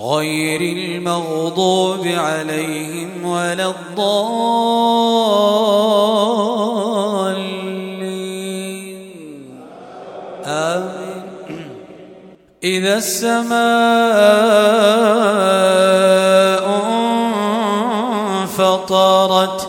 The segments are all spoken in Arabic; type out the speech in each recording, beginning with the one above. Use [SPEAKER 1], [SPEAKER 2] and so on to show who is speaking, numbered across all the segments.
[SPEAKER 1] غير المغضوب عليهم ولا الضالين. آمين. إذا السماء انفطرت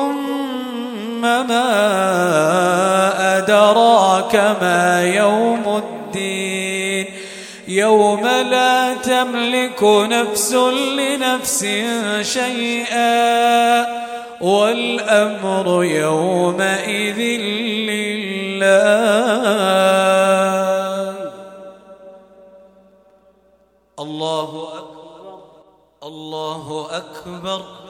[SPEAKER 1] ثم ما أدراك ما يوم الدين. يوم لا تملك نفس لنفس شيئا والأمر يومئذ لله. الله أكبر الله أكبر.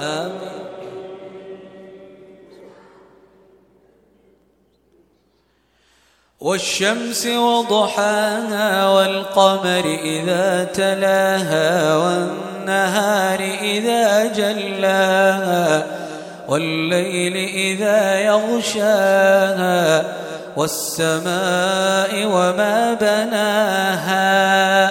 [SPEAKER 1] آمين. والشمس وضحاها والقمر إذا تلاها والنهار إذا جلاها والليل إذا يغشاها والسماء وما بناها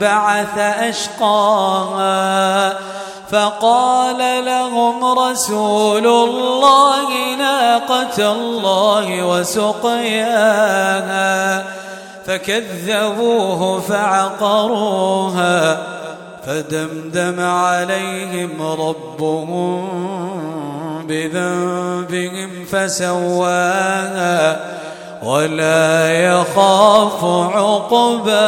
[SPEAKER 1] انبعث أشقاها فقال لهم رسول الله ناقة الله وسقياها فكذبوه فعقروها فدمدم عليهم ربهم بذنبهم فسواها ولا يخاف عقباها.